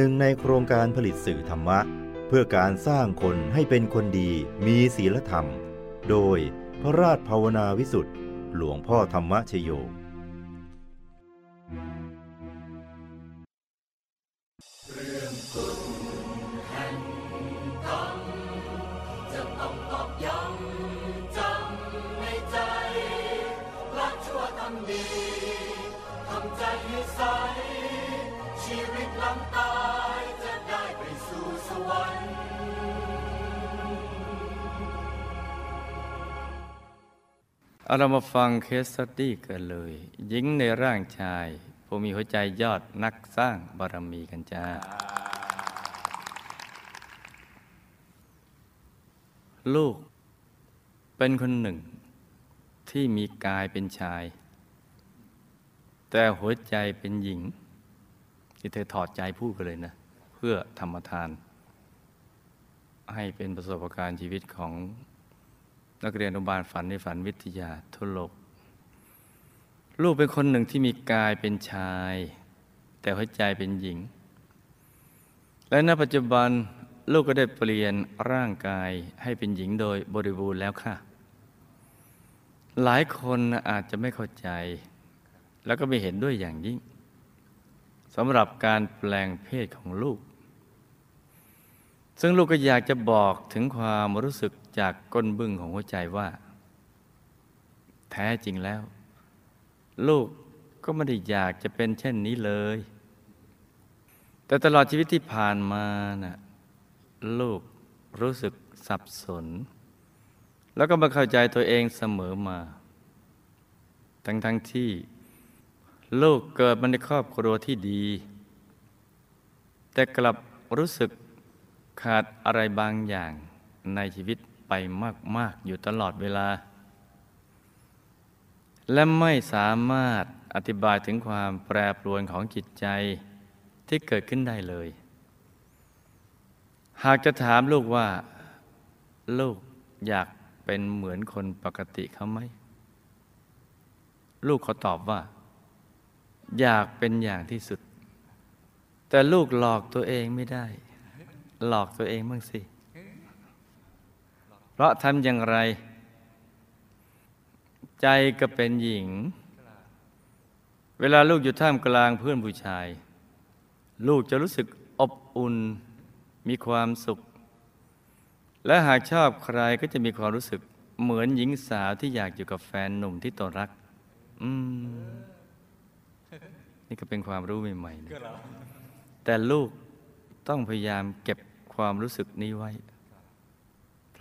หนึ่งในโครงการผลิตสื่อธรรมะ เพื่อการสร้างคนให้เป็นคนดีมีศีลธรรม โดยพระราชภาวนาวิสุทธ์หลวงพ่อธรรมชโย เอาเรามาฟังเคสสตี้กันเลยหญิงในร่างชายผู้มีหัวใจยอดนักสร้างบารมีกันจ้า ลูกเป็นคนหนึ่งที่มีกายเป็นชาย แต่หัวใจเป็นหญิง ที่เธอถอดใจพูดกันเลยนะ เพื่อธรรมทาน ให้เป็นประสบการณ์ชีวิตของ นักเรียนอนุบาลฝันในฝันวิทยาทั่วโลก ลูกเป็นคนหนึ่งที่มีกายเป็นชาย แต่หัวใจเป็นหญิง และณปัจจุบันลูกก็ได้เปลี่ยนร่างกายให้เป็นหญิงโดยบริบูรณ์แล้วค่ะ หลายคนอาจจะไม่เข้าใจ แล้วก็ไม่เห็นด้วยอย่างยิ่งสำหรับการแปลงเพศของลูก ซึ่งลูกก็อยากจะบอกถึงความรู้สึก จากก้นบึ้งของหัวใจว่า แท้จริงแล้ว ลูกก็ไม่ได้อยากจะเป็นเช่นนี้เลย แต่ตลอดชีวิตที่ผ่านมาน่ะลูกรู้สึกสับสน แล้วก็มาเข้าใจตัวเองเสมอมา ทั้งทั้งที่ ลูกเกิดมาในครอบครัวที่ดี แต่กลับรู้สึกขาดอะไรบางอย่างในชีวิต ไปมาก ๆ อยู่ตลอดเวลา และไม่สามารถอธิบายถึงความแปรปรวนของจิตใจที่เกิดขึ้นได้เลย หากจะถามลูกว่า ลูกอยากเป็นเหมือนคนปกติเขาไหม ลูกเขาตอบว่า อยากเป็นอย่างที่สุด แต่ลูกหลอกตัวเองไม่ได้ หลอกตัวเองบ้างสิ ราะทำอย่างไร ใจก็เป็นหญิง เวลาลูกอยู่ท่ามกลางเพื่อนผู้ชาย ลูกจะรู้สึกอบอุ่น มีความสุข และหากชอบใครก็จะมีความรู้สึกเหมือนหญิงสาวที่อยากอยู่กับแฟนหนุ่มที่ตนรัก อืม นี่ก็เป็นความรู้ใหม่ๆนะแต่ลูกต้องพยายามเก็บความรู้สึกนี้ไว้เพ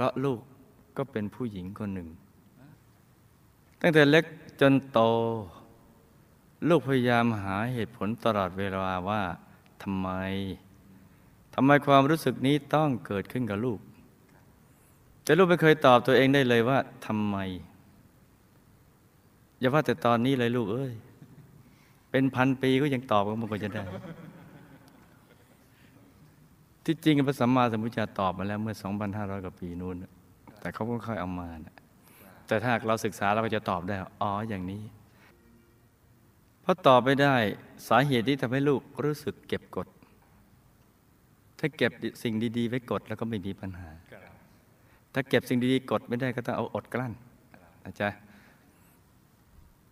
ราะลูกก็เป็นผู้หญิงคนหนึ่ง ตั้งแต่เล็กจนโต ลูกพยายามหาเหตุผลตลอดเวลาว่าทำไมทำไมความรู้สึกนี้ต้องเกิดขึ้นกับลูก แต่ลูกไม่เคยตอบตัวเองได้เลยว่าทำไม อย่าว่าแต่ตอนนี้เลยลูกเอ้ย เป็นพันปีก็ยังตอบมันก็จะได้ ที่จริงพระสัมมาสัมพุทธเจ้าตอบมาแล้วเมื่อ 2,500 กว่าปีนู้น แต่เขาก็ค่อยเอามานะแต่ถ้าเราศึกษาเราก็จะตอบได้ อ๋อ อย่างนี้ เพราะตอบไม่ได้สาเหตุที่ทำให้ลูกรู้สึกเก็บกด ถ้าเก็บสิ่งดี ๆ ไว้กดแล้วก็ไม่มีปัญหา ถ้าเก็บสิ่งดีๆกดไม่ได้ก็ต้องเอาอดกลั้นนะจ๊ะ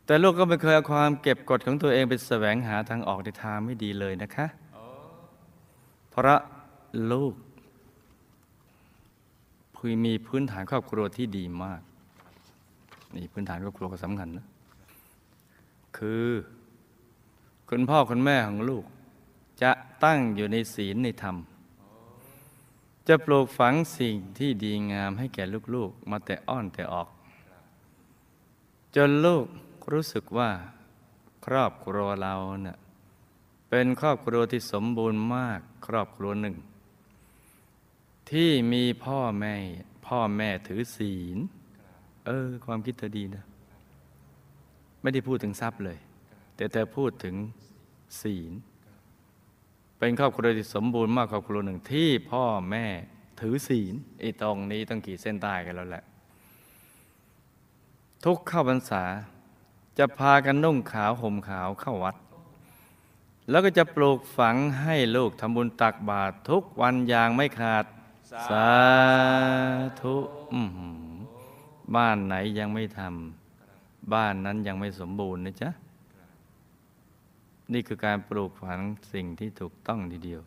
แต่ลูกก็ไม่เคยเอาความเก็บกดของตัวเองไปแสวงหาทางออกในทางไม่ดีเลยนะคะ เพราะ ลูกพึงมีพื้นฐานครอบครัวที่ดีมาก นี่พื้นฐานครอบครัวก็สำคัญนะ คือคุณพ่อคุณแม่ของลูก จะตั้งอยู่ในศีลในธรรม จะปลูกฝังสิ่งที่ดีงามให้แก่ลูกๆ มาแต่อ้อนแต่ออก จนลูกรู้สึกว่าครอบครัวเราเนะ่ะเป็นครอบครัวที่สมบูรณ์มากครอบครัวหนึ่ง ที่มีพ่อแม่ พ่อแม่ถือศีล เออ ความคิดเธอดีนะ ไม่ได้พูดถึงทรัพย์เลย แต่เธอพูดถึงศีล เป็นครอบครัวที่สมบูรณ์มากครอบครัวหนึ่งที่พ่อแม่ถือศีลไอ้ตรงนี้ต้องขีดเส้นใต้กันแล้วแหละ ทุกเข้าพรรษาจะพากันนุ่งขาวห่มขาวเข้าวัด แล้วก็จะปลูกฝังให้ลูกทำบุญตักบาตรทุกวันอย่างไม่ขาด สาธุบ้านไหนยังไม่ทำบ้านนั้นยังไม่สมบูรณ์นะจ๊ะ นี่คือการปลูกฝังสิ่งที่ถูกต้องทีเดียว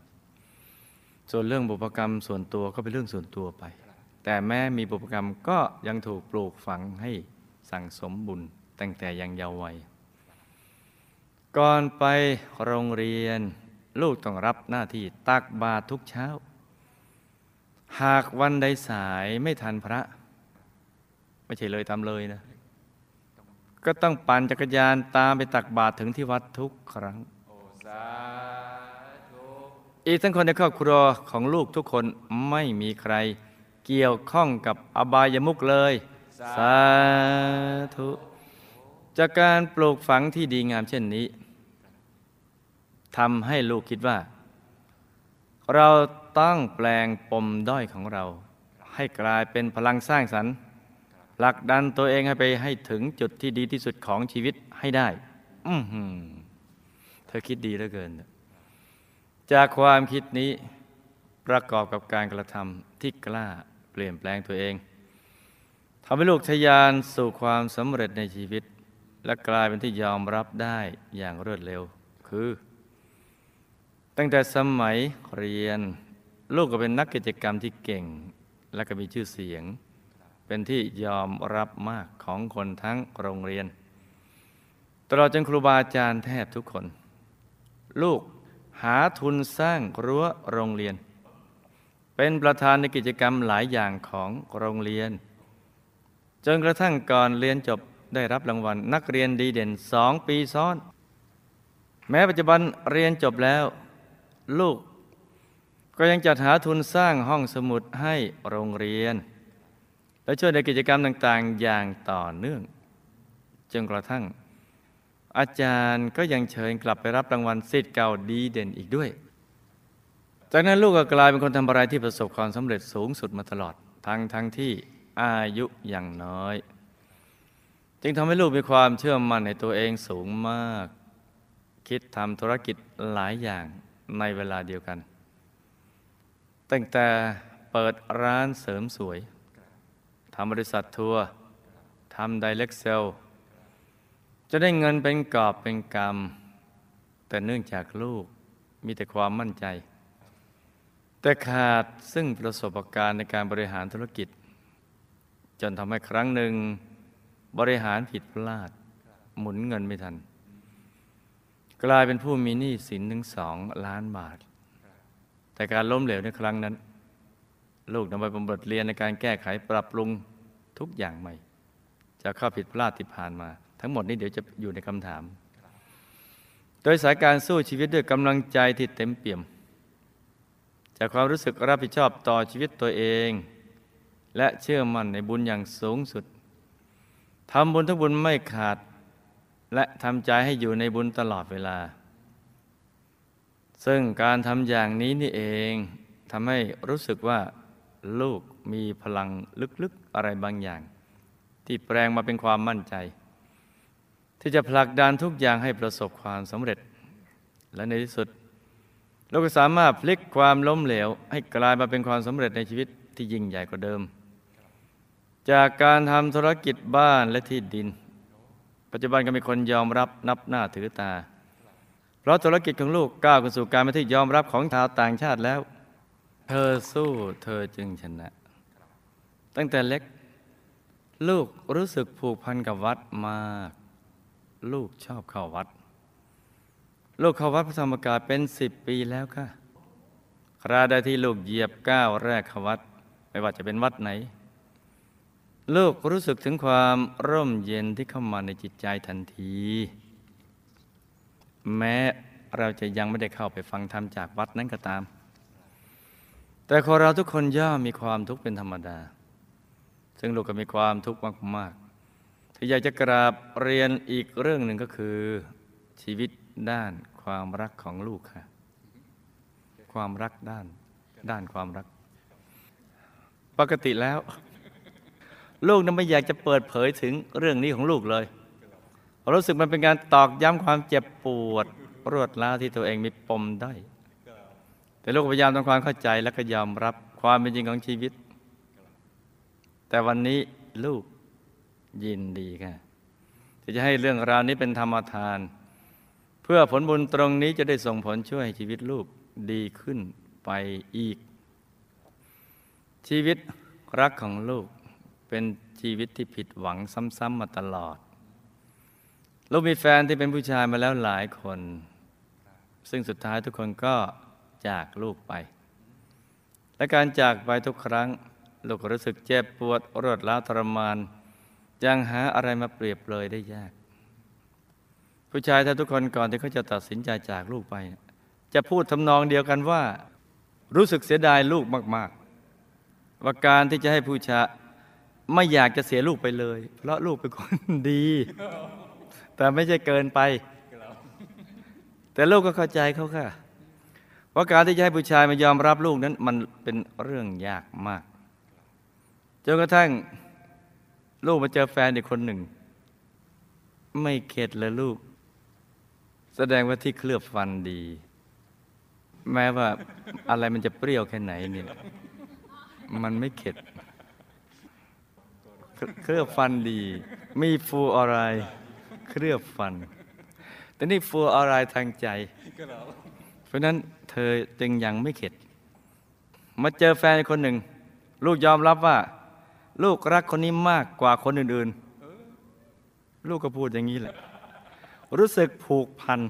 ส่วนเรื่องบุพกรรมส่วนตัวก็เป็นเรื่องส่วนตัวไป แต่แม้มีบุพกรรมก็ยังถูกปลูกฝังให้สั่งสมบุญตั้งแต่ยังเยาว์วัย ก่อนไปโรงเรียน ลูกต้องรับหน้าที่ตักบาตรทุกเช้า หากวันใดสายไม่ทันพระ ไม่ใช่เลยทำเลยนะ ก็ต้องปั่นจักรยานตามไปตักบาตรถึงที่วัดทุกครั้งอีกทั้งคนในครอบครัวของลูกทุกคนไม่มีใคร เกี่ยวข้องกับอบายมุกเลย สาธุ จากการปลูกฝังที่ดีงามเช่นนี้ทำให้ลูกคิดว่า เรา ต้องแปลงปมด้อยของเรา ให้กลายเป็นพลังสร้างสรรค์ผลักดันตัวเองให้ไปให้ถึงจุดที่ดีที่สุดของชีวิตให้ได้ อืเธอคิดดีเหลือเกิน จากความคิดนี้ประกอบกับการกระทำที่กล้าเปลี่ยนแปลงตัวเองทำให้ลูกทยานสู่ความสำเร็จในชีวิต และกลายเป็นที่ยอมรับได้อย่างรวดเร็ว คือ ตั้งแต่สมัยเรียน ลูกก็เป็นนักกิจกรรมที่เก่ง และก็มีชื่อเสียง เป็นที่ยอมรับมากของคนทั้งโรงเรียน ตลอดจนครูบาอาจารย์แทบทุกคน ลูกหาทุนสร้างรั้วโรงเรียน เป็นประธานในกิจกรรมหลายอย่างของโรงเรียน จนกระทั่งก่อนเรียนจบได้รับรางวัลนักเรียนดีเด่นสองปีซ้อน แม้ปัจจุบันเรียนจบแล้ว ลูก ก็ยังจัดหาทุนสร้างห้องสมุดให้โรงเรียน และช่วยในกิจกรรมต่างๆ อย่างต่อเนื่อง จนกระทั่ง อาจารย์ก็ยังเชิญกลับไปรับรางวัลสิทธิ์เก่าดีเด่นอีกด้วย จากนั้นลูกก็กลายเป็นคนทำอะไรที่ประสบความสำเร็จสูงสุดมาตลอด ทั้งทั้งที่อายุอย่างน้อย จึงทำให้ลูกมีความเชื่อมั่นในตัวเองสูงมาก คิดทำธุรกิจหลายอย่างในเวลาเดียวกัน ตั้งแต่เปิดร้านเสริมสวยทำบริษัททัวร์ทำไดเรกเซล จะได้เงินเป็นกอบเป็นกรรม แต่เนื่องจากลูกมีแต่ความมั่นใจ แต่ขาดซึ่งประสบการณ์ในการบริหารธุรกิจ จนทำให้ครั้งหนึ่งบริหารผิดพลาด หมุนเงินไม่ทัน กลายเป็นผู้มีหนี้สินถึงสองล้านบาท แต่การล้มเหลวในครั้งนั้น ลูกนำไปเป็นบทเรียนในการแก้ไขปรับปรุงทุกอย่างใหม่จากข้อผิดพลาดที่ผ่านมา ทั้งหมดนี้เดี๋ยวจะอยู่ในคำถาม โดยสายการสู้ชีวิตด้วยกำลังใจที่เต็มเปี่ยม จากความรู้สึกรับผิดชอบต่อชีวิตตัวเอง และเชื่อมั่นในบุญอย่างสูงสุดทำบุญทุกบุญไม่ขาด และทำใจให้อยู่ในบุญตลอดเวลา ซึ่งการทำอย่างนี้นี่เองทำให้รู้สึกว่าลูกมีพลังลึกๆอะไรบางอย่าง ที่แปลงมาเป็นความมั่นใจ ที่จะผลักดันทุกอย่างให้ประสบความสำเร็จ และในที่สุดเราก็สามารถพลิกความล้มเหลว ให้กลายมาเป็นความสำเร็จในชีวิตที่ยิ่งใหญ่กว่าเดิม จากการทำธุรกิจบ้านและที่ดิน ปัจจุบันก็มีคนยอมรับนับหน้าถือตา เพราะธุรกิจของลูกก้าวขึ้นสู่การเป็นที่ยอมรับของชาวต่างชาติแล้ว เธอสู้เธอจึงชนะ ตั้งแต่เล็ก ลูกรู้สึกผูกพันกับวัดมาก ลูกชอบเข้าวัด ลูกเข้าวัดพระธรรมกายเป็นสิบปีแล้วค่ะคราใดที่ลูกเหยียบก้าวแรกเข้าวัด ไม่ว่าจะเป็นวัดไหน ลูกรู้สึกถึงความร่มเย็นที่เข้ามาในจิตใจทันที แม้เราจะยังไม่ได้เข้าไปฟังธรรมจากวัดนั้นก็ตาม แต่คนเราทุกคนย่อมมีความทุกข์เป็นธรรมดา ซึ่งลูกก็มีความทุกข์มากๆที่อยากจะกราบเรียนอีกเรื่องหนึ่งก็คือชีวิตด้านความรักของลูกค่ะ ความรักด้านด้านความรัก ปกติแล้ว ลูกนั้นไม่อยากจะเปิดเผยถึงเรื่องนี้ของลูกเลย รู้สึกมันเป็นการตอกย้ำความเจ็บปวดรวดร้าวที่ตัวเองมีปมได้ แต่ลูกพยายามทำความเข้าใจและก็ยอมรับความเป็นจริงของชีวิต แต่วันนี้ลูกยินดีค่ะที่จะให้เรื่องราวนี้เป็นธรรมทาน เพื่อผลบุญตรงนี้จะได้ส่งผลช่วยให้ชีวิตลูกดีขึ้นไปอีก ชีวิตรักของลูกเป็นชีวิตที่ผิดหวังซ้ำๆมาตลอด ลูกมีแฟนที่เป็นผู้ชายมาแล้วหลายคน ซึ่งสุดท้ายทุกคนก็จากลูกไป และการจากไปทุกครั้ง ลูกรู้สึกเจ็บปวดรวดร้าวทรมานยังหาอะไรมาเปรียบเลยได้ยาก ผู้ชายถ้าทุกคนก่อนที่เขาจะตัดสินใจจากลูกไป จะพูดทำนองเดียวกันว่า รู้สึกเสียดายลูกมาก ๆ ว่าการที่จะให้ผู้ชายไม่อยากจะเสียลูกไปเลย เพราะลูกเป็นคนดี แต่ไม่ใช่เกินไป แต่ลูกก็เข้าใจเขาค่ะ ว่าการที่จะให้ผู้ชายมายอมรับลูกนั้น มันเป็นเรื่องยากมาก จนกระทั่งลูกมาเจอแฟนอีกคนหนึ่ง ไม่เข็ดเลยลูก แสดงว่าที่เคลือบฟันดี แม้ว่าอะไรมันจะเปรี้ยวแค่ไหนเนี่ยมันไม่เข็ดเคลือบฟันดี มีฟูอะไร เคลือบฟัน แต่นี่ฟูอะไรทางใจ เพราะนั้นเธอจึงยังไม่เข็ด มาเจอแฟนคนหนึ่ง ลูกยอมรับว่า ลูกรักคนนี้มากกว่าคนอื่นๆ ลูกก็พูดอย่างนี้แหละ รู้สึกผูกพัน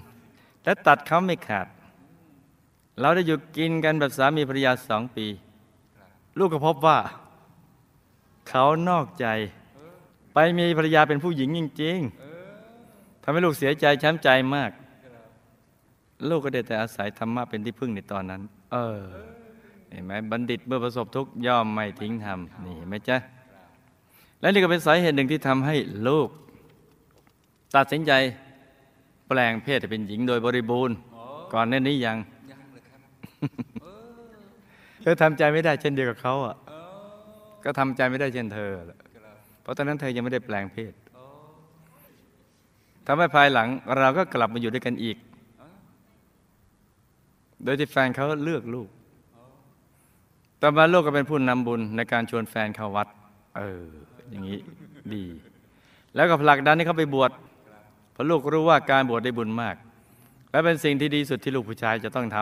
และตัดเขาไม่ขาด เราได้อยู่กินกันแบบสามีภรรยาสองปี ลูกก็พบว่า เขานอกใจไปมีภรรยาเป็นผู้หญิงจริง ๆ ทำให้ลูกเสียใจช้ำใจมาก ลูกก็ได้แต่อาศัยธรรมะเป็นที่พึ่งในตอนนั้น เออเห็นไหมบัณฑิตเมื่อประสบทุกข์ย่อมไม่ทิ้งธรรมนี่เห็นไหมจ๊ะและนี่ก็เป็นสาเหตุหนึ่งที่ทำให้ลูก ตัดสินใจแปลงเพศเป็นหญิงโดยบริบูรณ์ ก่อนหน้นี้ยังเธอทำใจไม่ได้เช่นเดียวกับเขาอะก็ทำใจไม่ได้เช่นเธอเพราะตอนนั้นเธอยังไม่ได้แปลงเพศ ทำให้ภายหลังเราก็กลับมาอยู่ด้วยกันอีก โดยที่แฟนเขาเลือกลูก ต่อมาลูกก็เป็นผู้นำบุญในการชวนแฟนเข้าวัด เออ อย่างนี้ดี แล้วก็ผลักดันให้เขาไปบวช เพราะลูกรู้ว่าการบวชได้บุญมาก และเป็นสิ่งที่ดีสุดที่ลูกผู้ชายจะต้องท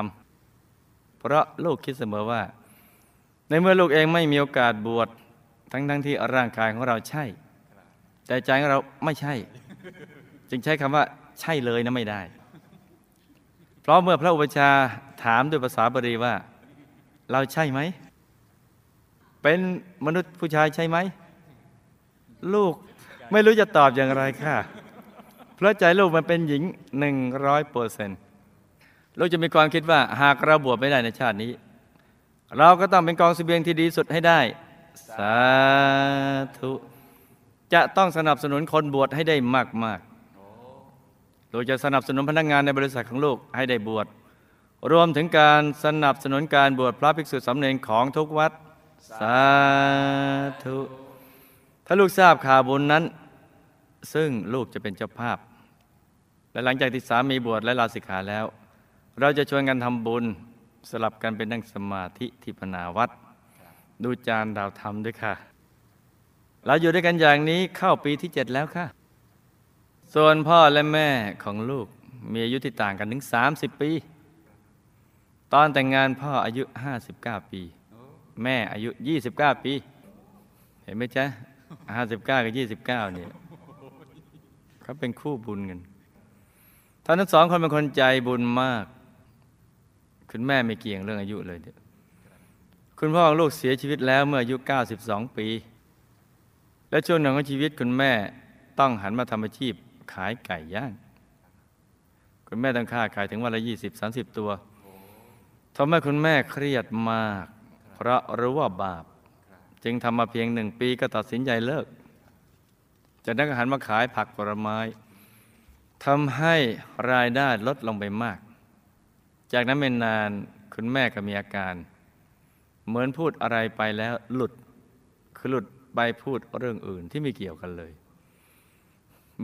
ำ เพราะลูกคิดเสมอว่า ในเมื่อลูกเองไม่มีโอกาสบวช ทั้งทั้งที่ร่างกายของเราใช่ แต่ใจของเราไม่ใช่ จึงใช้คำว่าใช่เลยนะไม่ได้ เพราะเมื่อพระอุปชาถามด้วยภาษาบาลีว่า เราใช่ไหม เป็นมนุษย์ผู้ชายใช่ไหม ลูกไม่รู้จะตอบอย่างไรค่ะ เพราะใจลูกมันเป็นหญิงหนึ่งร้อยเปอร์เซนต์ลูกจะมีความคิดว่าหากเราบวชไม่ได้ในชาตินี้ เราก็ต้องเป็นกองเสบียงที่ดีสุดให้ได้ สาธุ จะต้องสนับสนุนคนบวชให้ได้มาก ๆลูกจะสนับสนุนพนักงานในบริษัทของลูกให้ได้บวช รวมถึงการสนับสนุนการบวชพระภิกษุสามเณรของทุกวัด สาธุ ถ้าลูกทราบข่าวบุญนั้น ซึ่งลูกจะเป็นเจ้าภาพ และหลังจากที่สามีบวชและลาสิกขาแล้ว เราจะชวนกันทำบุญสลับกันเป็นนั่งสมาธิที่พนาวัด ดูจานดาวธรรมด้วยค่ะ เราอยู่ด้วยกันอย่างนี้เข้าปีที่เจ็ดแล้วค่ะ ส่วนพ่อและแม่ของลูกมีอายุที่ต่างกันถึง 30 ปี ตอนแต่งงานพ่ออายุ 59 ปี แม่อายุ 29 ปี เห็นไหมจ๊ะ 59 กับ 29 เนี่ยเขาเป็นคู่บุญกันท่านทั้งสองคนเป็นคนใจบุญมาก คุณแม่ไม่เกี่ยงเรื่องอายุเลยเนี่ยคุณพ่อของลูกเสียชีวิตแล้วเมื่ออายุ 92 ปี และช่วงหนึ่งของชีวิตคุณแม่ต้องหันมาทำอาชีพ ขายไก่ย่าง คุณแม่ต้องค่าขายถึงวันละ20 30ตัวทำให้คุณแม่เครียดมาก เพราะรู้ว่าบาป จึงทำมาเพียงหนึ่งปีก็ตัดสินใจเลิก จากนั้นก็หันมาขายผักผลไม้ทำให้รายได้ลดลงไปมาก จากนั้นไม่นานคุณแม่ก็มีอาการ เหมือนพูดอะไรไปแล้วหลุดคือหลุดไปพูดเรื่องอื่นที่ไม่เกี่ยวกันเลย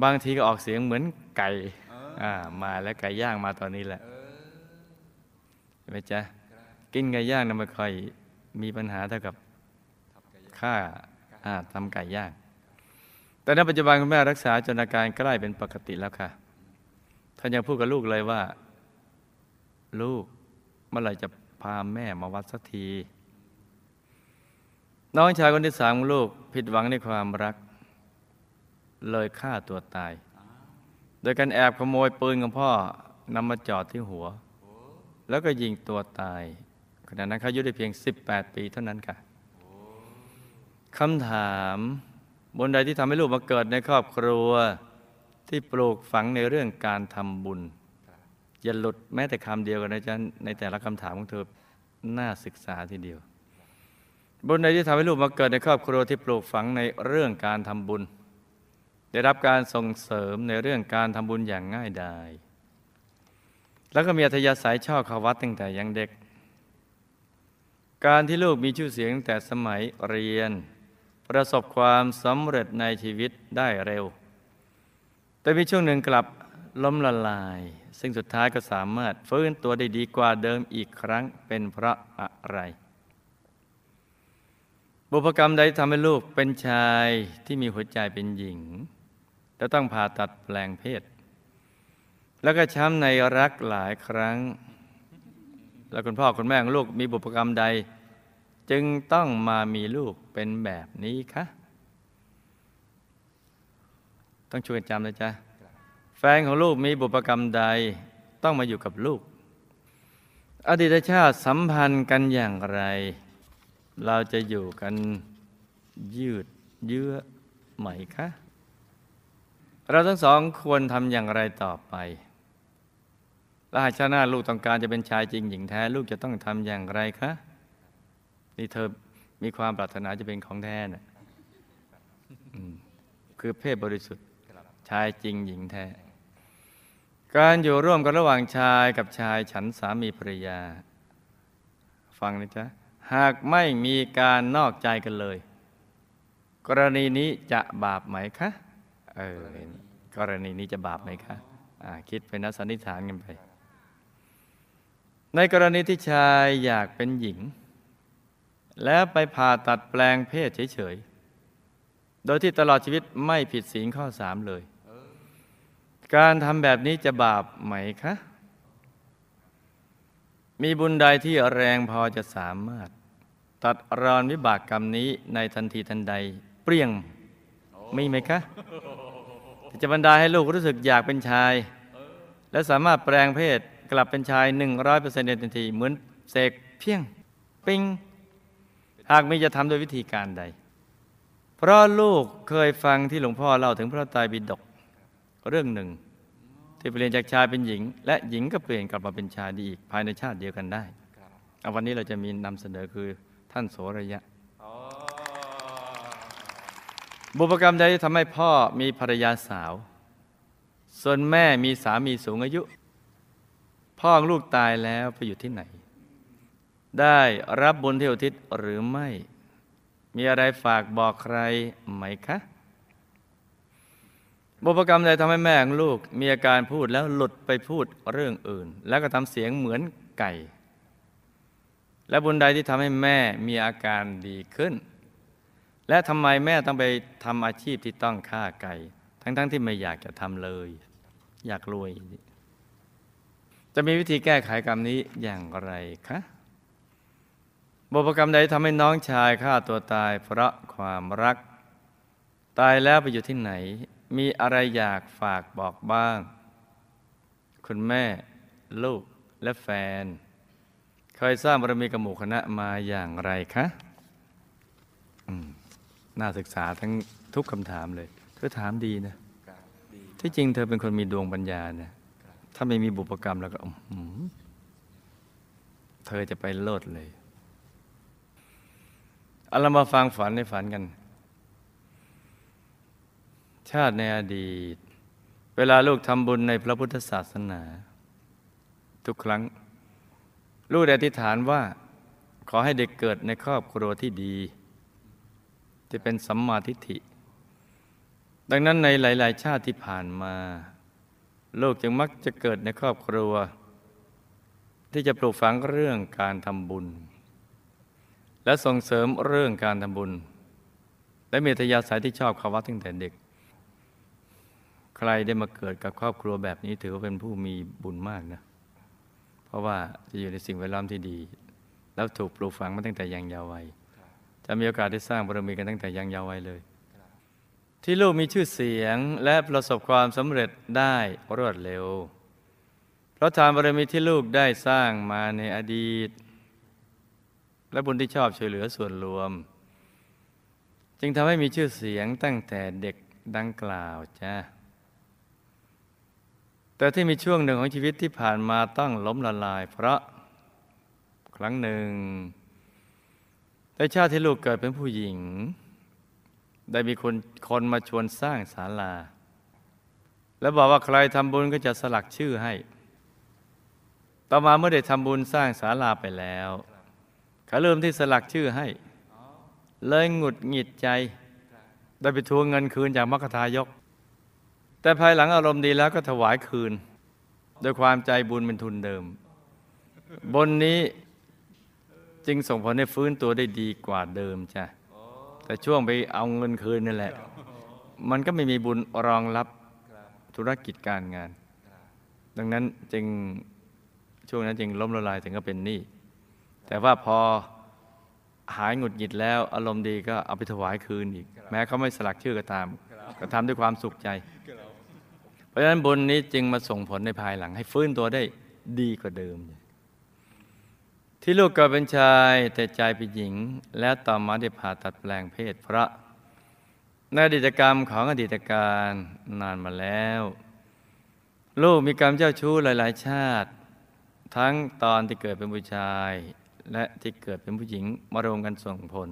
บางทีก็ออกเสียงเหมือนไก่อ่ามาแล้วไก่ย่างมาตอนนี้แหละเห็นไหมจ๊ะกินไก่ย่างนะไม่ค่อยมีปัญหาเท่ากับค่าอ่าทำไก่ย่าง แต่ในปัจจุบันคุณแม่รักษาจนอาการใกล้เป็นปกติแล้วค่ะท่านยังพูดกับลูกเลยว่า ลูกเมื่อไหร่จะพาแม่มาวัดสักที น้องชายคนที่สามของลูกผิดหวังในความรัก เลยฆ่าตัวตาย โดยการแอบขโมยปืนของพ่อนำมาจอดที่หัว แล้วก็ยิงตัวตายขณะนั้นเขาอายุได้เพียง 18 ปีเท่านั้นค่ะคำถามบนใดที่ทำให้ลูกมาเกิดในครอบครัวที่ปลูกฝังในเรื่องการทำบุญ อย่าหลุดแม้แต่คำเดียวกันนะจ๊ะในแต่ละคำถามของเธอน่าศึกษาทีเดียว บนใดที่ทำให้ลูกมาเกิดในครอบครัวที่ปลูกฝังในเรื่องการทำบุญ ได้รับการส่งเสริมในเรื่องการทำบุญอย่างง่ายดาย แล้วก็มีอัธยาศัยชอบเขาวัดตั้งแต่ยังเด็ก การที่ลูกมีชื่อเสียงตั้งแต่สมัยเรียน ประสบความสำเร็จในชีวิตได้เร็ว แต่มีช่วงหนึ่งกลับล้มละลาย ซึ่งสุดท้ายก็สามารถฟื้นตัวได้ดีกว่าเดิมอีกครั้งเป็นเพราะอะไร บุพกรรมใดทำให้ลูกเป็นชายที่มีหัวใจเป็นหญิง แล้วต้องผ่าตัดแปลงเพศ แล้วก็ช้ำในรักหลายครั้ง แล้วคุณพ่อคุณแม่ของลูกมีบุพกรรมใด จึงต้องมามีลูกเป็นแบบนี้คะต้องช่วยจำนะจ๊ะแฟนของลูกมีบุพกรรมใดต้องมาอยู่กับลูก อดีตชาติสัมพันธ์กันอย่างไร เราจะอยู่กันยืดเยื้อไหมคะ เราทั้งสองควรทำอย่างไรต่อไปและหากชาติหน้าลูกต้องการจะเป็นชายจริงหญิงแท้ ลูกจะต้องทำอย่างไรคะนี่เธอมีความปรารถนาจะเป็นของแท้นะคือเพศบริสุทธิ์ ชายจริงหญิงแท้ การอยู่ร่วมกันระหว่างชายกับชายฉันสามีภรรยา ฟังนะจ๊ะหากไม่มีการนอกใจกันเลย กรณีนี้จะบาปไหมคะ เออกรณีนี้จะบาปไหมคะอ่าคิดไปนะสันนิษฐานกันไป ในกรณีที่ชายอยากเป็นหญิง แล้วไปผ่าตัดแปลงเพศเฉยๆ โดยที่ตลอดชีวิตไม่ผิดศีลข้อสามเลย การทำแบบนี้จะบาปไหมคะ มีบุญใดที่แรงพอจะสามารถ ตัดรอนวิบากกรรมนี้ในทันทีทันใดเปรี้ยงมีไหมคะ ที่จะบรรดาให้ลูกรู้สึกอยากเป็นชาย และสามารถแปลงเพศกลับเป็นชายหนึ่งร้อยเปอร์เซ็นต์ในทันที เหมือนเสกเพียง ปิงหากมีจะทำโดยวิธีการใด เพราะลูกเคยฟังที่หลวงพ่อเล่าถึงพระไตรปิฎกเรื่องหนึ่ง ที่เปลี่ยนจากชายเป็นหญิง และหญิงก็เปลี่ยนกลับมาเป็นชายได้อีกภายในชาติเดียวกันได้เอาวันนี้เราจะมีนำเสนอคือท่านโสระยะ บุพกรรมใดที่ทำให้พ่อมีภรรยาสาว ส่วนแม่มีสามีสูงอายุ พ่อลูกตายแล้วไปอยู่ที่ไหน ได้รับบุญที่อุทิศหรือไม่ มีอะไรฝากบอกใครไหมคะ บุพกรรมใดทำให้แม่ของลูกมีอาการพูดแล้วหลุดไปพูดเรื่องอื่น แล้วก็ทำเสียงเหมือนไก่ และบุญใดที่ทำให้แม่มีอาการดีขึ้น และทำไมแม่ต้องไปทำอาชีพที่ต้องฆ่าไก่ ทั้งๆทที่ไม่อยากจะทำเลย อยากรวย จะมีวิธีแก้ไขกรรมนี้อย่างไรคะบุพกรรมใดทำให้น้องชายฆ่าตัวตาย เพราะความรัก ตายแล้วไปอยู่ที่ไหน มีอะไรอยากฝากบอกบ้าง คุณแม่ ลูกและแฟน เคยสร้างบารมีกับหมู่คณะมาอย่างไรคะ อืม น่าศึกษาทั้งทุกคำถามเลยเธอถามดีนะที่จริงเธอเป็นคนมีดวงปัญญานะถ้าไม่มีบุพกรรมแล้วก็อื้อหือเธอจะไปโลดเลยเอาเรามาฟังฝันในฝันกัน ชาติในอดีต เวลาลูกทำบุญในพระพุทธศาสนา ทุกครั้ง ลูกได้อธิษฐานว่า ขอให้เด็กเกิดในครอบครัวที่ดี จะเป็นสัมมาทิฏฐิ ดังนั้นในหลาย ๆ ชาติที่ผ่านมา ลูกจึงมักจะเกิดในครอบครัว ที่จะปลูกฝังเรื่องการทำบุญ และส่งเสริมเรื่องการทำบุญ และมีทยาสายที่ชอบเขาวัดตั้งแต่เด็ก ใครได้มาเกิดกับครอบครัวแบบนี้ถือว่าเป็นผู้มีบุญมากนะ เพราะว่าจะอยู่ในสิ่งแวดล้อมที่ดี แล้วถูกปลูกฝังมาตั้งแต่ยังเยาว์วัย จะมีโอกาสได้สร้างบารมีกันตั้งแต่ยังเยาว์วัยเลย ที่ลูกมีชื่อเสียงและประสบความสำเร็จได้รวดเร็ว เพราะทานบารมีที่ลูกได้สร้างมาในอดีต และบุญที่ชอบช่วยเหลือส่วนรวม จึงทำให้มีชื่อเสียงตั้งแต่เด็กดังกล่าวจ้าแต่ที่มีช่วงหนึ่งของชีวิตที่ผ่านมาต้องล้มละลาย เพราะครั้งหนึ่ง ในชาติที่ลูกเกิดเป็นผู้หญิง ได้มีคนคนมาชวนสร้างศาลา แล้วบอกว่าใครทำบุญก็จะสลักชื่อให้ ต่อมาเมื่อได้ทำบุญสร้างศาลาไปแล้วเขาเริ่มที่สลักชื่อให้ เลยหงุดหงิดใจ ได้ไปทวงเงินคืนจากมรรคทายก แต่ภายหลังอารมณ์ดีแล้วก็ถวายคืน โดยความใจบุญเป็นทุนเดิม บนนี้ จึงส่งผลให้ฟื้นตัวได้ดีกว่าเดิมจ้ะแต่ช่วงไปเอาเงินคืนนี่แหละ มันก็ไม่มีบุญรองรับธุรกิจการงาน ดังนั้นจึงช่วงนั้นจึงล้มละลายถึงก็เป็นหนี้แต่ว่าพอหายหงุดหงิดแล้วอารมณ์ดีก็เอาไปถวายคืนอีก แม้เขาไม่สลักชื่อก็ตามก็ทำด้วยความสุขใจ เพราะฉะนั้นบุญนี้จึงมาส่งผลในภายหลังให้ฟื้นตัวได้ดีกว่าเดิม ที่ลูกเกิดเป็นชายแต่ใจเป็นหญิง แล้วต่อมาได้ผ่าตัดแปลงเพศพระ ในอดีตกรรมของอดีตการนานมาแล้ว ลูกมีกรรมเจ้าชู้หลาย ๆ ชาติ ทั้งตอนที่เกิดเป็นผู้ชาย และที่เกิดเป็นผู้หญิงมารวมกันส่งผล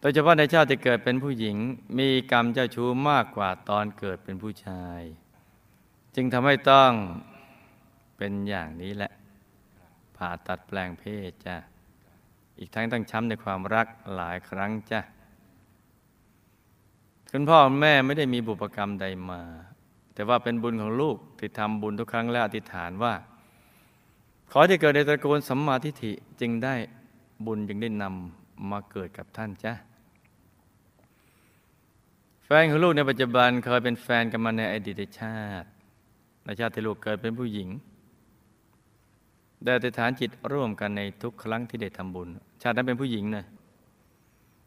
โดยเฉพาะในชาติที่เกิดเป็นผู้หญิงมีกรรมเจ้าชู้มากกว่าตอนเกิดเป็นผู้ชาย จึงทำให้ต้องเป็นอย่างนี้แหละ ผ่าตัดแปลงเพศจ้ะ อีกทั้งต้องช้ำในความรักหลายครั้งจ้ะ คุณพ่อแม่ไม่ได้มีบุพกรรมใดมา แต่ว่าเป็นบุญของลูกที่ทำบุญทุกครั้งและอธิษฐานว่า ขอที่เกิดในตระกูลสัมมาทิฏฐิจึงได้บุญจึงได้นำมาเกิดกับท่านจ้ะแฟนของลูกในปัจจุบันเคยเป็นแฟนกันมาในอดีตชาติในชาติที่ลูกเกิดเป็นผู้หญิง ได้อธิษฐานจิตร่วมกันในทุกครั้งที่ได้ทำบุญ ชาตินั้นเป็นผู้หญิงนะ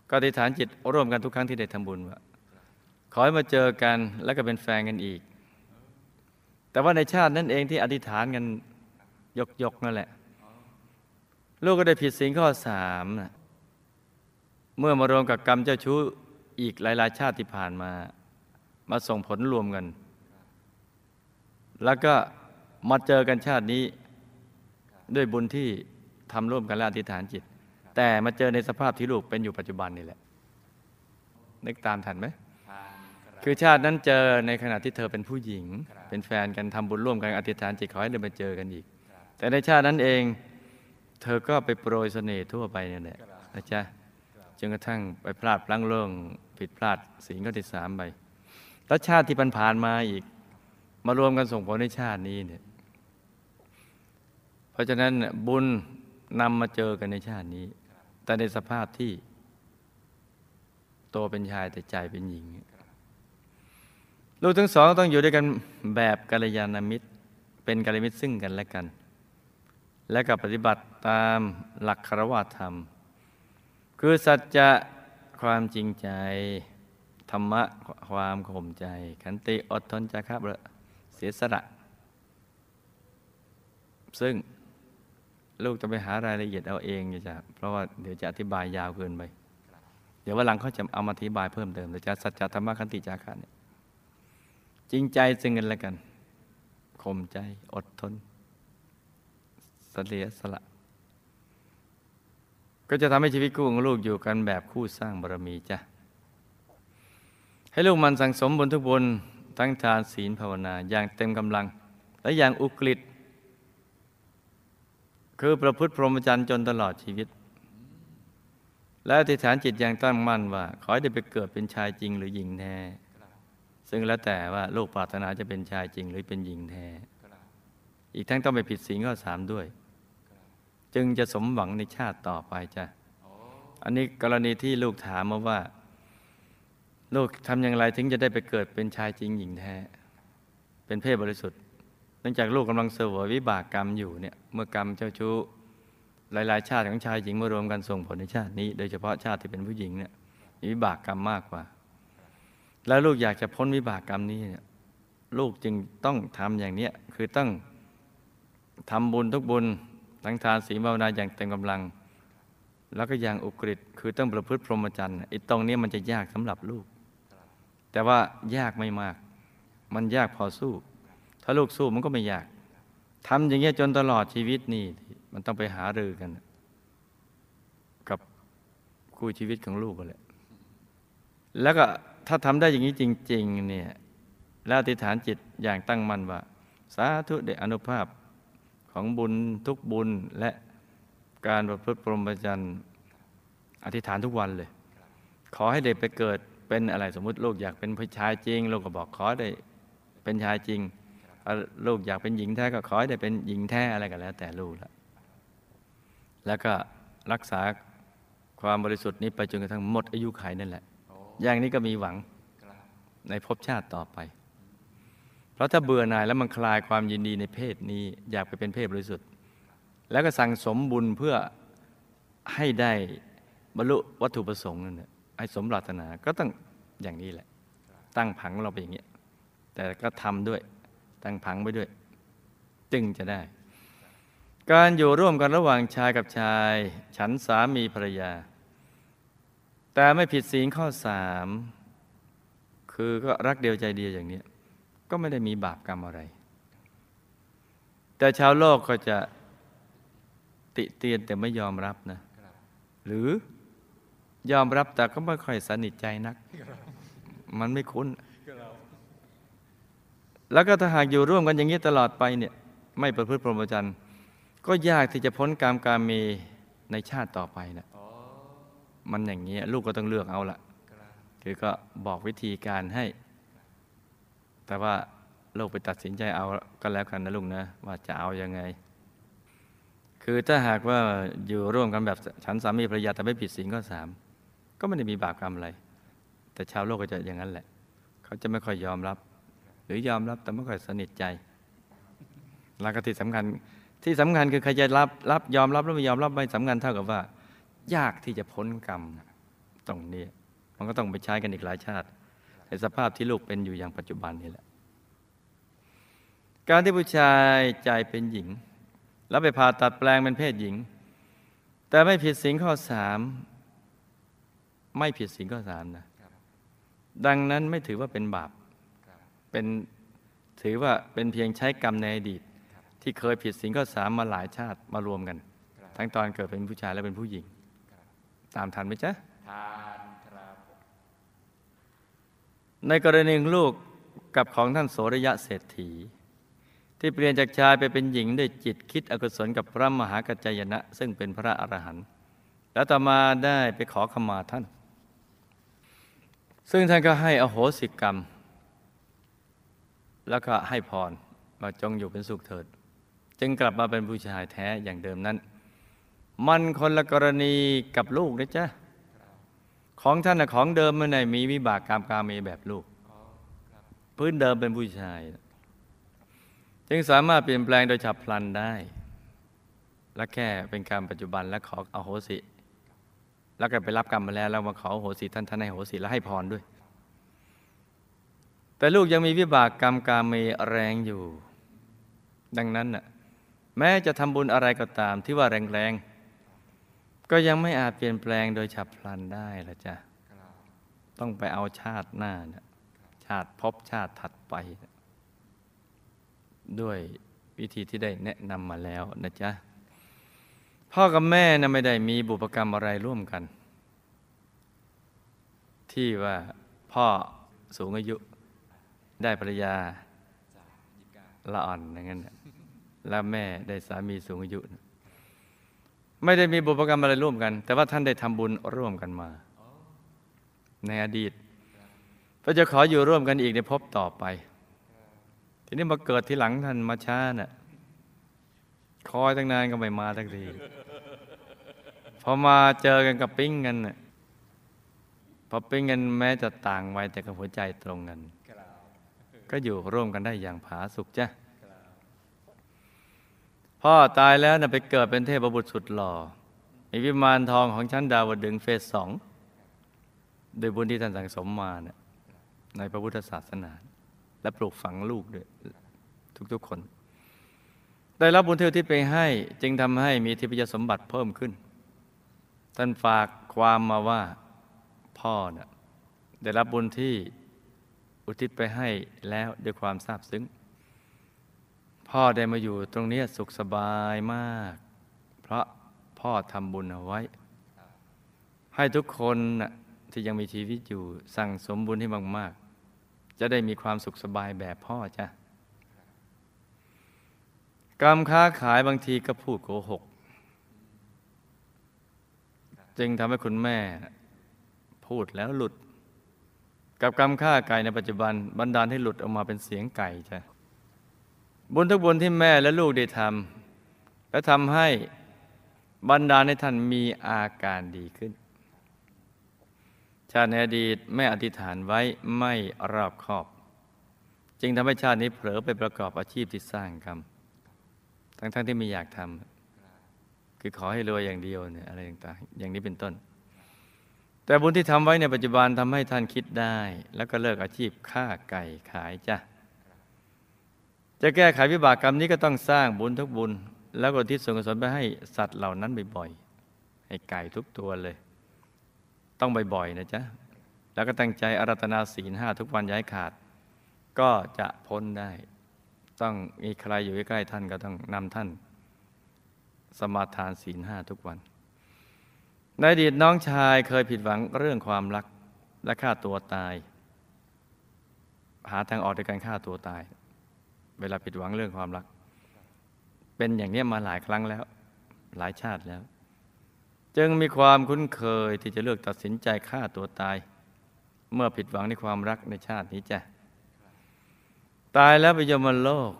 ก็อธิษฐานจิตร่วมกันทุกครั้งที่ได้ทำบุญว่าขอให้มาเจอกันแล้วก็เป็นแฟนกันอีก แต่ว่าในชาตินั้นเองที่อธิษฐานกันยกยกนั่นแหละ ลูกก็ได้ผิดสิ่งข้อสามนะเมื่อมารวมกับกรรมเจ้าชู้อีกหลายๆชาติที่ผ่านมา มาส่งผลรวมกัน แล้วก็มาเจอกันชาตินี้ ด้วยบุญที่ทำร่วมกันและอธิษฐานจิต แต่มาเจอในสภาพที่ลูกเป็นอยู่ปัจจุบันนี่แหละ นึกตามทันไหมคือชาตินั้นเจอในขณะที่เธอเป็นผู้หญิง เป็นแฟนกันทำบุญร่วมกันอธิษฐานจิตขอให้ได้มาเจอกันอีก แต่ในชาตินั้นเอง เธอก็ไปโปรยเสน่ห์ทั่วไปนี่แหละนะจ๊ะจนกระทั่งไปพลาดพลั้งเรื่องผิดพลาดสิ่งก็ที่สามไปแล้วชาติที่ผ่านๆมาอีก มารวมกันส่งผลในชาตินี้เนี่ย เพราะฉะนั้นบุญนำมาเจอกันในชาตินี้ แต่ในสภาพที่โตเป็นชายแต่ใจเป็นหญิง ลูกทั้งสองต้องอยู่ด้วยกันแบบกัลยาณมิตร เป็นกัลยาณมิตรซึ่งกันและกัน และกับปฏิบัติตามหลักคารวะธรรม คือสัจจะความจริงใจธรรมะความข่มใจ ขันติอดทนจะครับเสียสละซึ่ง ลูกจะไปหารายละเอียดเอาเองจะเพราะว่าเดี๋ยวจะอธิบายยาวเกินไป เดี๋ยวว่าหลังเขาจะเอามาอธิบายเพิ่มเติมแต่จะสัจจะธรรมะขันติจาระเนี่ยจริงใจซึ่งกันและกันข่มใจอดทนเสียสละ ก็จะทำให้ชีวิตคู่ของลูกอยู่กันแบบคู่สร้างบารมีจ้ะให้ลูกมันสั่งสมบุญทุกบุญทั้งทานศีลภาวนา อย่างเต็มกำลัง และอย่างอุกฤษ คือประพฤติพรหมจรรย์จนตลอดชีวิต และอธิษฐานจิตอย่างตั้งมั่นว่า ขอให้ได้ไปเกิดเป็นชายจริงหรือหญิงแน่ซึ่งแล้วแต่ว่าลูกปรารถนาจะเป็นชายจริงหรือเป็นหญิงแท้อีกทั้งต้องไปผิดศีลข้อสามด้วย จึงจะสมหวังในชาติต่อไปจ้ะอันนี้กรณีที่ลูกถามมาว่า ลูกทำอย่างไรถึงจะได้ไปเกิดเป็นชายจริงหญิงแท้ เป็นเพศบริสุทธิ์ นื่องจากลูกกำลังเสวยวิบากกรรมอยู่เนี่ยเมื่อกรรมเจ้าชู้หลายๆชาติของชายหญิงมารวมกันส่งผลในชาตินี้ โดยเฉพาะชาติที่เป็นผู้หญิงเนี่ยมีวิบากกรรมมากกว่า แล้วลูกอยากจะพ้นวิบากกรรมนี้เนี่ยลูกจึงต้องทำอย่างเนี้ยคือต้องทำบุญทุกบุญทั้งทานศีลภาวนาอย่างเต็มกำลัง แล้วก็อย่างอุกฤษคือต้องประพฤติพรหมจรรย์ไอ้ตรงนี้มันจะยากสำหรับลูก แต่ว่ายากไม่มาก มันยากพอสู้ ถ้าลูกสู้มันก็ไม่ยากทำอย่างเงี้ยจนตลอดชีวิตนี่ มันต้องไปหารือกัน กับคู่ชีวิตของลูกกันแหละแล้วก็ถ้าทำได้อย่างนี้จริง ๆ เนี่ยแล้วอธิษฐานจิตอย่างตั้งมั่นว่า สาธุเดชอนุภาพของบุญทุกบุญและการประพฤติพรหมจรรย์อธิษฐานทุกวันเลย ขอให้เด็กไปเกิดเป็นอะไรสมมติลูกอยากเป็นผู้ชายจริงลูกก็บอกขอได้เป็นชายจริง ลูกอยากเป็นหญิงแท้ก็ขอให้ได้เป็นหญิงแท้อะไรก็แล้ว แต่ลูกละแล้วก็รักษาความบริสุทธิ์นี้ไปจนกระทั่งหมดอายุขัยนั่นแหละ อย่างนี้ก็มีหวังในภพชาติต่อไป เพราะถ้าเบื่อหน่ายแล้วมันคลายความยินดีในเพศนี้ อยากไปเป็นเพศบริสุทธิ์ แล้วก็สั่งสมบุญเพื่อให้ได้บรรลุวัตถุประสงค์นั่นแหละให้สมปรารถนาก็ต้องอย่างนี้แหละ ตั้งผังเราไปอย่างเงี้ยแต่ก็ทำด้วย ตั้งผังไปด้วย จึงจะได้ การอยู่ร่วมกันระหว่างชายกับชาย ฉันสามีภรรยา แต่ไม่ผิดศีลข้อสามคือก็รักเดียวใจเดียวอย่างนี้ก็ไม่ได้มีบาปกรรมอะไร แต่ชาวโลกก็จะติเตียนแต่ไม่ยอมรับนะ หรือยอมรับแต่ก็ไม่ค่อยสนิทใจนัก มันไม่คุ้น แล้วก็ถ้าหากอยู่ร่วมกันอย่างนี้ตลอดไปเนี่ยไม่ประพฤติพรหมจรรย์ก็ยากที่จะพ้นกรรมการมีในชาติต่อไปนะมันอย่างนี้ลูกก็ต้องเลือกเอาละคือก็บอกวิธีการให้ แต่ว่าลูกไปตัดสินใจเอาก็แล้วกันนะลุงนะ ว่าจะเอาอยัางไง คือถ้าหากว่าอยู่ร่วมกันแบบฉันสามีภรรยาแต่ไม่ผิดศีลข้อสามก็ไม่ได้มีบาปกรรมอะไร แต่ชาวโลกก็จะอย่างนั้นแหละ เขาจะไม่ค่อยยอมรับ หรือยอมรับแต่ไม่ค่อยสนิทใจหลักที่สำคัญที่สำคัญคือใครจะรับรับยอมรับหรือไม่ยอมรับไม่สำคัญเท่ากับว่า ยากที่จะพ้นกรรมตรงนี้ มันก็ต้องไปใช้กันอีกหลายชาติ ในสภาพที่ลูกเป็นอยู่อย่างปัจจุบันนี่แหละ การที่ผู้ชายใจเป็นหญิง แล้วไปผ่าตัดแปลงเป็นเพศหญิง แต่ไม่ผิดสิ่งข้อสามไม่ผิดสิ่งข้อสามนะดังนั้นไม่ถือว่าเป็นบาป เป็นถือว่าเป็นเพียงใช้กรรมในอดีต ที่เคยผิดสิ่งข้อสามมาหลายชาติมารวมกัน ทั้งตอนเกิดเป็นผู้ชายและเป็นผู้หญิง ตามทันไหมจ๊ะทานครับในกรณีลูกกับของท่านโสรยะเศรษฐี ที่เปลี่ยนจากชายไปเป็นหญิงด้วยจิตคิดอกุศลกับพระมหากัจจายนะ ซึ่งเป็นพระอรหันต์แล้วต่อมาได้ไปขอขมาท่าน ซึ่งท่านก็ให้อโหสิกรรม แล้วก็ให้พรว่าจงอยู่เป็นสุขเถิด จึงกลับมาเป็นผู้ชายแท้อย่างเดิมนั้น มันคนละกรณีกับลูกนะจ๊ะของท่านนะของเดิมมันในมีวิบากกรรมกาเมแบบลูก พื้นเดิมเป็นผู้ชาย จึงสามารถเปลี่ยนแปลงโดยฉับพลันได้ และแค่เป็นการปัจจุบันและขออโหสิ แล้วก็ไปรับกรรมมาแล้วแล้วมาขอโหสิท่านท่านให้โหสิแล้วให้พรด้วย แต่ลูกยังมีวิบากกรรมกาเมแรงอยู่ ดังนั้นน่ะแม้จะทำบุญอะไรก็ตามที่ว่าแรงๆ ก็ยังไม่อาจเปลี่ยนแปลงโดยฉับพลันได้ละจ้ะต้องไปเอาชาติหน้านะชาติพบชาติถัดไป ด้วยวิธีที่ได้แนะนำมาแล้วนะจ๊ะพ่อกับแม่นะไม่ได้มีบุพกรรมอะไรร่วมกัน ที่ว่าพ่อสูงอายุ ได้ภรรยาละอ่อนอย่างนั้นแล้วแม่ได้สามีสูงอายุ ไม่ได้มีบุพกรรมอะไรร่วมกัน แต่ว่าท่านได้ทำบุญร่วมกันมา ในอดีตก็จะขออยู่ร่วมกันอีกในภพต่อไป ทีนี้มาเกิดที่หลังท่านมาช้าน่ะคอยตั้งนานก็ไม่มาทักทีพอมาเจอกันกับปิ้งกันน่ะพอปิ้งกันแม้จะต่างวัยแต่กับหัวใจตรงกัน ก็อยู่ร่วมกันได้อย่างผาสุกจ้ะพ่อตายแล้วนะไปเกิดเป็นเทพบุตรสุดหล่อมีวิมานทองของชั้นดาวดึงเฟสสองโดยบุญที่ท่านสั่งสมมานะในพระพุทธศาสนา และปลูกฝังลูกด้วยทุกๆคน ได้รับบุญเที่ยวที่ไปให้จึงทำให้มีทิพยสมบัติเพิ่มขึ้น ท่านฝากความมาว่าพ่อเนะ่ะได้รับบุญที่ อุทิศไปให้แล้วด้วยความซาบซึ้ง พ่อได้มาอยู่ตรงนี้สุขสบายมาก เพราะพ่อทำบุญเอาไว้ ให้ทุกคนที่ยังมีชีวิตอยู่สั่งสมบุญให้มากๆ จะได้มีความสุขสบายแบบพ่อจ้ะกรรมค้าขายบางทีก็พูดโกหก จึงทำให้คุณแม่พูดแล้วหลุด กับกรรมฆ่าไก่ในปัจจุบันบันดาลให้หลุดออกมาเป็นเสียงไก่จ้ะบุญทุกบุญที่แม่และลูกได้ทำและทำให้บรรดาลให้ท่านมีอาการดีขึ้น ชาติในอดีตแม่อธิษฐานไว้ไม่รอบคอบ จึงทำให้ชาตินี้เผลอไปประกอบอาชีพที่สร้างกรรม ทั้งๆทที่ไม่อยากทำคือขอให้รวยอย่างเดียวเนี่ยอะไรต่างๆอย่างนี้เป็นต้น แต่บุญที่ทำไว้ในปัจจุบันทำให้ท่านคิดได้ แล้วก็เลิกอาชีพฆ่าไก่ขายจ้ะจะแก้ไขวิบากกรรมนี้ก็ต้องสร้างบุญทุกบุญ แล้วก็ที่ส่วนกุศลไปให้สัตว์เหล่านั้นบ่อยๆให้ไก่ทุกตัวเลย ต้องบ่อยๆนะจ๊ะแล้วก็ตั้งใจอารัตนาศีลห้าทุกวันย้ายขาด ก็จะพ้นได้ ต้องมีใครอยู่ใกล้ๆท่านก็ต้องนำท่าน สมาทานศีลห้าทุกวัน ในอดีตน้องชายเคยผิดหวังเรื่องความรักและฆ่าตัวตาย หาทางออกในการฆ่าตัวตาย เวลาผิดหวังเรื่องความรัก เป็นอย่างนี้มาหลายครั้งแล้ว หลายชาติแล้ว จึงมีความคุ้นเคยที่จะเลือกตัดสินใจฆ่าตัวตาย เมื่อผิดหวังในความรักในชาตินี้จ้ะตายแล้วไปยมโลก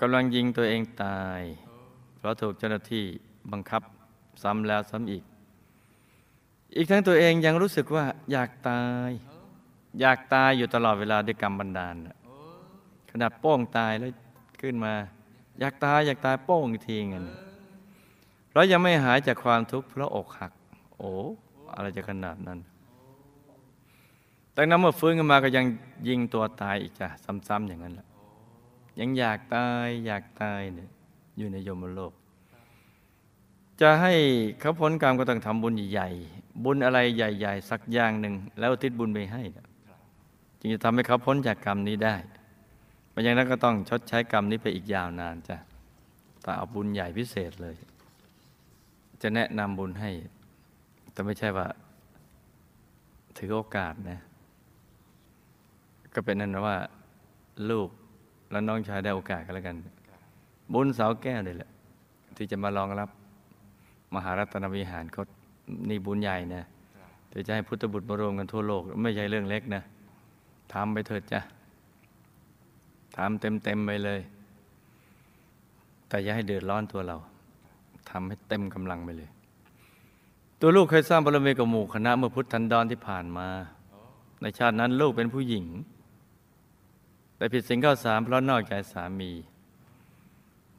กำลังยิงตัวเองตาย เพราะถูกเจ้าหน้าที่บังคับซ้ำแล้วซ้ำอีก อีกทั้งตัวเองยังรู้สึกว่าอยากตาย อยากตายอยู่ตลอดเวลาด้วยกรรมบันดาลขนาดโป้งตายแล้วขึ้นมา อยากตายอยากตายโป้งทีเงี้ยเรายังไม่หายจากความทุกข์เพราะอกหัก โอ้อะไรจะขนาดนั้นแต่นั้นเมื่อฟื้นขึ้นมาก็ยังยิงตัวตายอีกจ้ะซ้ำๆอย่างนั้นแหละยังอยากตายอยากตายเนี่ยอยู่ในโยมโลก จะให้เขาพ้นกรรมก็ต้องทำบุญใหญ่ บุญอะไรใหญ่ ๆ สักอย่างหนึ่ง แล้วทิศบุญไปให้จึงจะทำให้เขาพ้นจากกรรมนี้ได้ไม่อย่างนั้นก็ต้องชดใช้กรรมนี้ไปอีกยาวนานจ้ะแต่เอาบุญใหญ่พิเศษเลย จะแนะนำบุญให้ แต่ไม่ใช่ว่า ถือโอกาสนะ ก็เป็นนั้นว่า ลูกและน้องชายได้โอกาสกันแล้วกัน บุญเสาแก้วเลยแหละที่จะมารองรับมหารัตนวิหารเขา นี่บุญใหญ่นะแต่จะให้พุทธบุตรมารวมกันทั่วโลก ไม่ใช่เรื่องเล็กนะทำไปเถิดจ้ะทำเต็มเต็มไปเลย แต่อย่าให้เดือดร้อนตัวเราทำให้เต็มกำลังไปเลย ตัวลูกเคยสร้างบารมีกับหมู่คณะเมื่อพุทธันดรที่ผ่านมา ในชาตินั้นลูกเป็นผู้หญิง แต่ผิดสิ่งข้าสามเพราะนอกใจสามี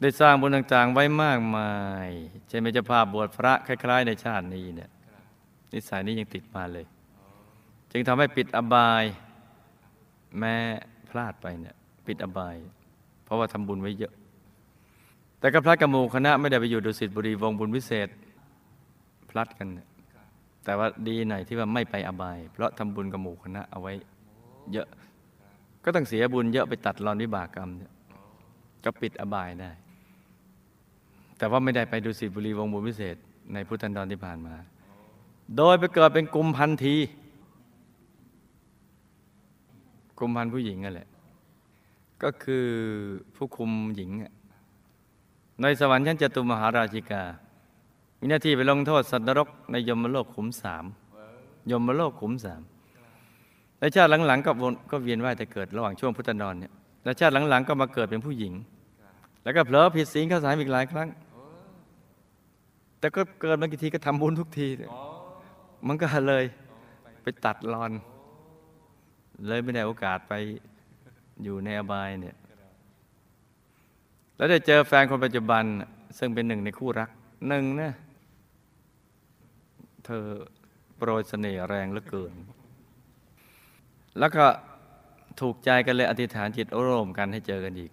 ได้สร้างบุญต่างๆไว้มากมายเช่นเป็นเจ้าภาพบวชพระคล้าย ๆ ในชาตินี้เนี่ยนิสัยนี้ยังติดมาเลย จึงทำให้ปิดอบาย แม้พลาดไปเนี่ยปิดอบาย เพราะว่าทำบุญไว้เยอะ แต่กับพระกมูคณะไม่ได้ไปอยู่ดุสิตบุรีวงบุญวิเศษ พลัดกันเนี่ยแต่ว่าดีหน่อยที่ว่าไม่ไปอบาย เพราะทำบุญกับหมู่คณะเอาไว้เยอะ ก็ต้องเสียบุญเยอะไปตัดรอนวิบากกรรมเนี่ยก็ปิดอบายได้ แต่ว่าไม่ได้ไปดุสิบุรีวงบุญวิเศษ ในพุทธันดรที่ผ่านมา โดยไปเกิดเป็นกลุ่มพันธีกลุ่มพันผู้หญิงนั่นแหละ ก็คือผู้คุมหญิง ในสวรรค์ชั้นจตุมหาราชิกา มีหน้าที่ไปลงโทษสัตว์นรกในยมโลกขุมสามยมโลกขุมสามและชาติหลังๆก็วนก็เวียนว่ายแต่เกิดระหว่างช่วงพุทธนอนเนี่ยและชาติหลังๆ ก็มาเกิดเป็นผู้หญิง แล้วก็เผลอผิดศีลข้าสายอีกหลายครั้ง แต่ก็เกิดมากี่ทีก็ทำบุญทุกที มันก็เลยไปตัดรอน เลยไม่ได้โอกาสไปอยู่ในอบายเนี่ย แล้วได้เจอแฟนคนปัจจุบัน ซึ่งเป็นหนึ่งในคู่รักหนึ่งนะเธอโปรยเสน่ห์แรงเหลือเกิน แล้วก็ถูกใจกันเลยอธิษฐานจิตร่วมกันให้เจอกันอีก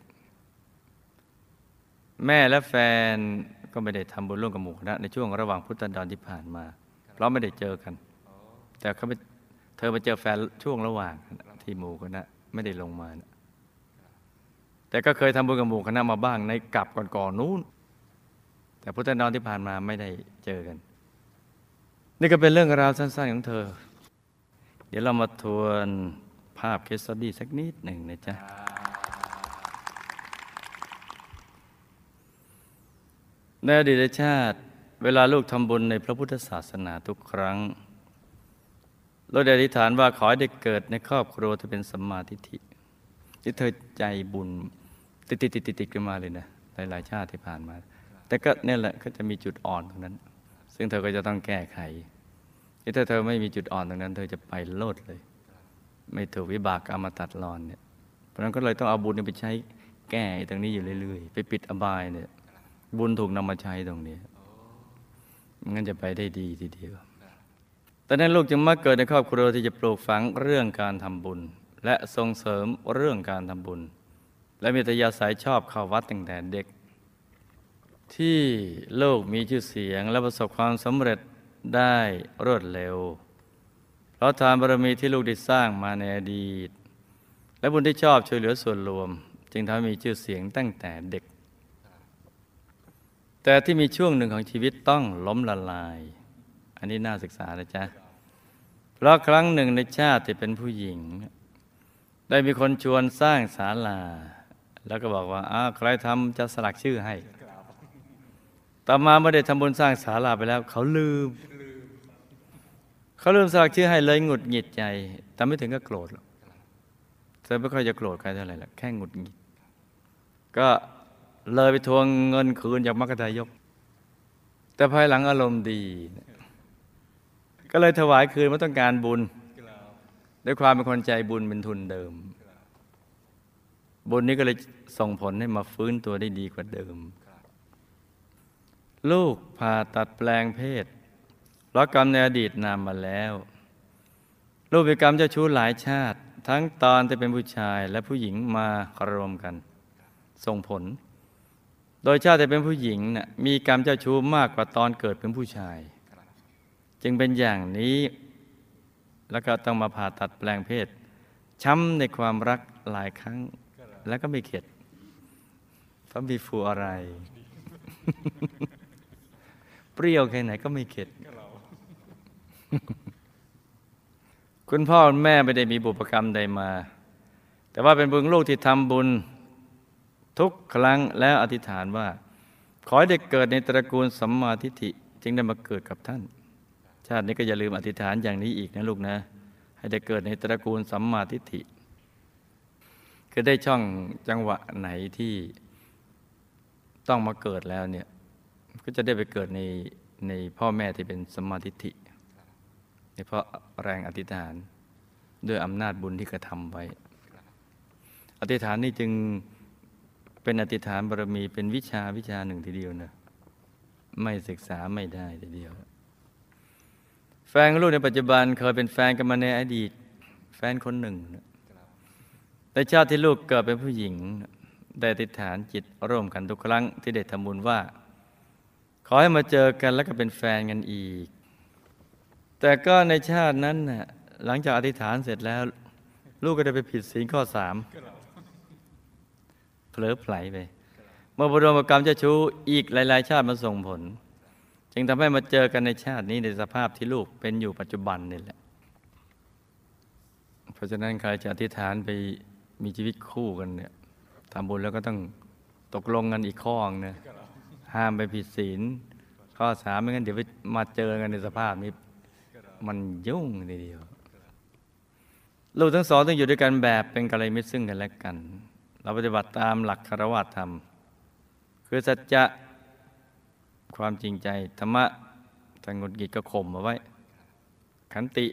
แม่และแฟน ก็ไม่ได้ทำบุญร่วมกับหมู่คณะในช่วงระหว่างพุทธันดรที่ผ่านมา เพราะไม่ได้เจอกัน แต่เขาไปเธอมาเจอแฟนช่วงระหว่างที่หมู่คณะไม่ได้ลงมานะแต่ก็เคยทำบุญกับหมู่คณะมาบ้างในกลับก่อนๆนู้น แต่พุทธันดรที่ผ่านมาไม่ได้เจอกัน นี่ก็เป็นเรื่องราวสั้น ๆของเธอ เดี๋ยวเรามาทวนภาพเคสตดี้สักนิดหนึ่งนะจ๊ะ ในอดีตชาติ เวลาลูกทำบุญในพระพุทธศาสนาทุกครั้งเราได้อธิษฐานว่าขอให้ได้เกิดในครอบครัวที่เป็นสัมมาทิฏฐิที่เธอใจบุญติดติดติดติดกันมาเลยนะหลายๆชาติที่ผ่านมา แต่ก็เนี่ยแหละก็จะมีจุดอ่อนตรงนั้น ซึ่งเธอก็จะต้องแก้ไขถ้าเธอไม่มีจุดอ่อนตรงนั้น เธอจะไปโลดเลย ไม่ถูกวิบากกรรมมาตัดรอนเนี่ยเพราะนั้นก็เลยต้องเอาบุญไปใช้แก้ตรงนี้อยู่เรื่อยๆ ไปปิดอบายเนี่ย บุญถูกนำมาใช้ตรงนี้งั้นจะไปได้ดีทีเดียวตอนนั้นลูกจึงมาเกิดในครอบครัวที่จะปลูกฝังเรื่องการทำบุญ และส่งเสริมเรื่องการทำบุญ และมีตยาสายชอบเข้าวัดตั้งแต่เด็ก ที่โลกมีชื่อเสียงและประสบความสำเร็จได้รวดเร็ว เพราะทานบารมีที่ลูกได้สร้างมาในอดีต และบุญที่ชอบช่วยเหลือส่วนรวม จึงทำให้มีชื่อเสียงตั้งแต่เด็ก แต่ที่มีช่วงหนึ่งของชีวิตต้องล้มละลาย อันนี้น่าศึกษานะจ๊ะ เพราะครั้งหนึ่งในชาติที่เป็นผู้หญิง ได้มีคนชวนสร้างศาลา แล้วก็บอกว่าอ้าวใครทำจะสลักชื่อให้ ต่อมาเมื่อได้ทำบุญสร้างศาลาไปแล้ว เขาลืม เขาลืมสลักชื่อให้เลยหงุดหงิดใจ แต่ไม่ถึงก็โกรธหรอกเธอไม่ค่อยจะโกรธใครเท่าไหร่หรอกแค่หงุดหงิด ก็ เลยไปทวงเงินคืนจากมรรคทายก แต่ภายหลังอารมณ์ดี ก็เลยถวายคืนเพราะต้องการบุญ ด้วยความเป็นคนใจบุญเป็นทุนเดิม บุญนี้ก็เลยส่งผลให้มาฟื้นตัวได้ดีกว่าเดิม ลูกผ่าตัดแปลงเพศราะกรรมในอดีตนำมาแล้ว ลูกเป็นกรรมเจ้าชู้หลายชาติ ทั้งตอนที่เป็นผู้ชายและผู้หญิงมารวมกัน ส่งผล โดยชาติเป็นผู้หญิงนะ่ะมีกรรมเจ้าชู้มากกว่าตอนเกิดเป็นผู้ชาย จึงเป็นอย่างนี้ แล้วก็ต้องมาผ่าตัดแปลงเพศ ช้ำในความรักหลายครั้ง แล้วก็ไม่เข็ดเพราะมีฟูอะไร เปรี้ยวแค่ไหนก็ไม่เข็ด คุณพ่อแม่ไม่ได้มีบุพกรรมใดมา แต่ว่าเป็นบุญลูกที่ทำบุญ ทุกครั้งแล้วอธิษฐานว่า ขอให้ได้เกิดในตระกูลสัมมาทิฏฐิจึงได้มาเกิดกับท่าน ชาตินี้ก็อย่าลืมอธิษฐานอย่างนี้อีกนะลูกนะ ให้ได้เกิดในตระกูลสัมมาทิฏฐิคือได้ช่องจังหวะไหนที่ต้องมาเกิดแล้วเนี่ยก็จะได้ไปเกิดในในพ่อแม่ที่เป็นสัมมาทิฏฐิเพราะแรงอธิษฐานด้วยอำนาจบุญที่กระทำไว้ อธิษฐานนี่จึง เป็นอธิษฐานบารมีเป็นวิชาวิชาหนึ่งทีเดียวนะไม่ศึกษาไม่ได้ทีเดียว แฟนลูกในปัจจุบันเคยเป็นแฟนกันมาในอดีต แฟนคนหนึ่งนะแต่ชาติที่ลูกเกิดเป็นผู้หญิง ได้อธิษฐานจิตร่วมกันทุกครั้งที่ได้ทำบุญว่า ขอให้มาเจอกันแล้วก็เป็นแฟนกันอีก แต่ก็ในชาตินั้นน่ะหลังจากอธิษฐานเสร็จแล้ว ลูกก็ได้ไปผิดศีลข้อสาม เผลอไผลไปเมื่อบรมกรรมเจ้าชู้อีกหลาย ๆ ชาติมาส่งผล จึงทำให้มาเจอกันในชาตินี้ในสภาพที่ลูกเป็นอยู่ปัจจุบันนี่แหละ เพราะฉะนั้นใครจะอธิษฐานไปมีชีวิตคู่กันเนี่ยทำบุญแล้วก็ต้องตกลงกันอีกข้อนึงนะห้ามไปผิดศีลข้อสามไม่งั้นเดี๋ยวมาเจอกันในสภาพนี้มันยุ่งทีเดียว ลูกทั้งสองต้องอยู่ด้วยกันแบบเป็นกัลยาณมิตรซึ่งกันและกัน เราปฏิบัติตามหลักคารวะธรรม คือสัจจะความจริงใจธรรมะถ้างุดกิจก็ข่มเอาไว้ ขันติ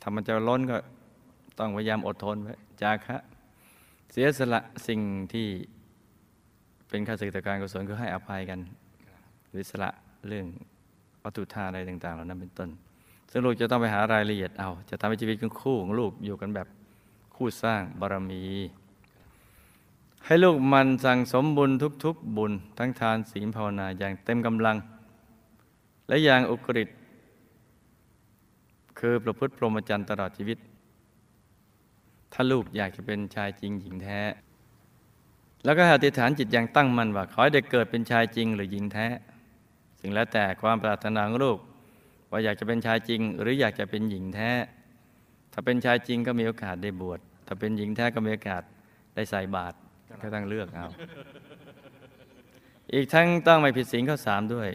ถ้ามันจะล้นก็ต้องพยายามอดทนไว้จาคะเสียสละสิ่งที่เป็นข้าศึกต่อการกุศลก็ให้อภัยกันหรือสละเรื่องวัตถุธาตุอะไรต่าง ๆ เหล่านั้นเป็นต้น ซึ่งลูกจะต้องไปหารายละเอียดเอา จะทำให้ชีวิตของคู่ของลูกอยู่กันแบบคู่สร้างบารมี ให้ลูกมันสั่งสมบุญทุกๆบุญ ทั้งทานศีลภาวนาอย่างเต็มกำลัง และอย่างอุกฤษคือประพฤติพรหมจรรย์ตลอดชีวิต ถ้าลูกอยากจะเป็นชายจริงหญิงแท้ แล้วก็อธิษฐานจิตอย่างตั้งมั่นว่า ขอให้ได้เกิดเป็นชายจริงหรือหญิงแท้ สิ่งแล้วแต่ความปรารถนาของลูก ว่าอยากจะเป็นชายจริง หรืออยากจะเป็นหญิงแท้ ถ้าเป็นชายจริงก็มีโอกาสได้บวช ถ้าเป็นหญิงแท้ก็มีโอกาสได้ใส่บาตร ก็ต้องเลือกเอา อีกทั้งต้องไม่ผิดศีลข้อสามด้วย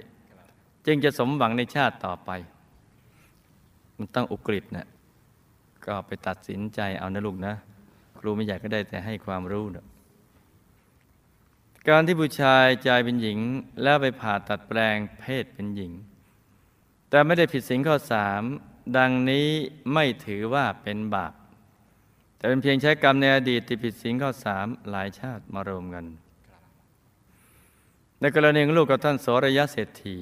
จึงจะสมหวังในชาติต่อไป มันต้องอุกฤษนะก็ไปตัดสินใจเอานะลูกนะ ครูไม่อยากก็ได้แต่ให้ความรู้นะการที่ผู้ชายใจเป็นหญิง แล้วไปผ่าตัดแปลงเพศเป็นหญิง แต่ไม่ได้ผิดศีลข้อสามดังนี้ไม่ถือว่าเป็นบาป แต่เป็นเพียงใช้กรรมในอดีตที่ผิดศีลข้อสามหลายชาติมารวมกันในกรณีของลูกกับท่านโสระยะเศรษฐี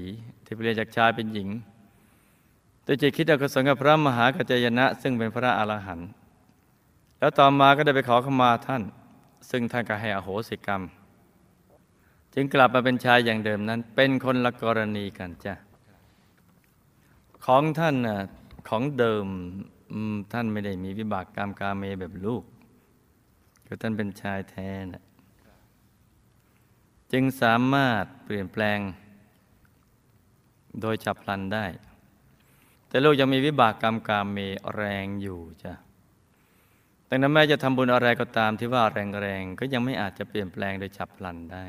ที่เปลี่ยนจากชายเป็นหญิงโดยจิตคิดอกุศลกับพระมหากัจจยนะ ซึ่งเป็นพระอรหันต์แล้วต่อมาก็ได้ไปขอขมาท่าน ซึ่งท่านก็ให้อโหสิกรรม จึงกลับมาเป็นชายอย่างเดิมนั้น เป็นคนละกรณีกันจ้ะของท่านน่ะของเดิม ท่านไม่ได้มีวิบากกรรมกาเมแบบลูกคือท่านเป็นชายแท้นะจึงสามารถเปลี่ยนแปลง โดยฉับพลันได้ แต่ลูกยังมีวิบากกรรมกาเมแรงอยู่จ้ะดังนั้นแม้จะทำบุญอะไรก็ตามที่ว่าแรงๆก็ยังไม่อาจจะเปลี่ยนแปลงโดยฉับพลันได้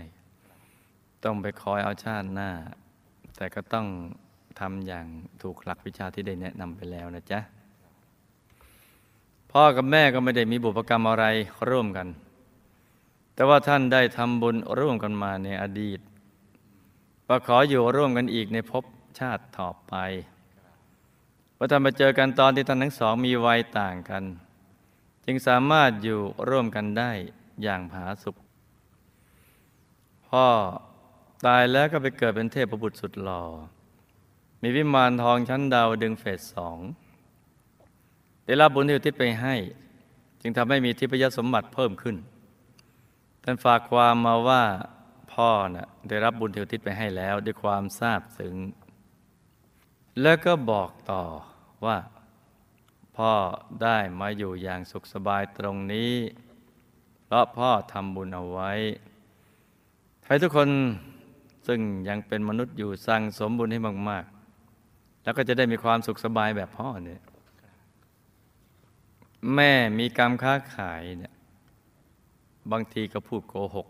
ต้องไปคอยเอาชาติหน้า แต่ก็ต้องทำอย่างถูกหลักวิชาที่ได้แนะนำไปแล้วนะจ๊ะ พ่อกับแม่ก็ไม่ได้มีบุพกรรมอะไรร่วมกัน แต่ว่าท่านได้ทำบุญร่วมกันมาในอดีตประขออยู่ร่วมกันอีกในภพชาติต่อไปว่าท่านมาเจอกันตอนที่ท่านทั้งสองมีวัยต่างกัน จึงสามารถอยู่ร่วมกันได้อย่างผาสุกพ่อตายแล้วก็ไปเกิดเป็นเทพบุตรสุดหล่อ มีวิมานทองชั้นดาวดึงเฟสสอง ได้รับบุญที่อุทิศไปให้ จึงทำให้มีทิพยสมบัติเพิ่มขึ้นท่านฝากความมาว่าพ่อนะ่ะได้รับบุญที่อุทิศไปให้แล้ว ด้วยความซาบซึ้งแล้วก็บอกต่อว่า พ่อได้มาอยู่อย่างสุขสบายตรงนี้ เพราะพ่อทำบุญเอาไว้ให้ทุกคนซึ่งยังเป็นมนุษย์อยู่สั่งสมบุญให้มาก ๆ แล้วก็จะได้มีความสุขสบายแบบพ่อเนี่ย แม่มีกรรมค้าขายเนี่ยบางทีก็พูดโกหก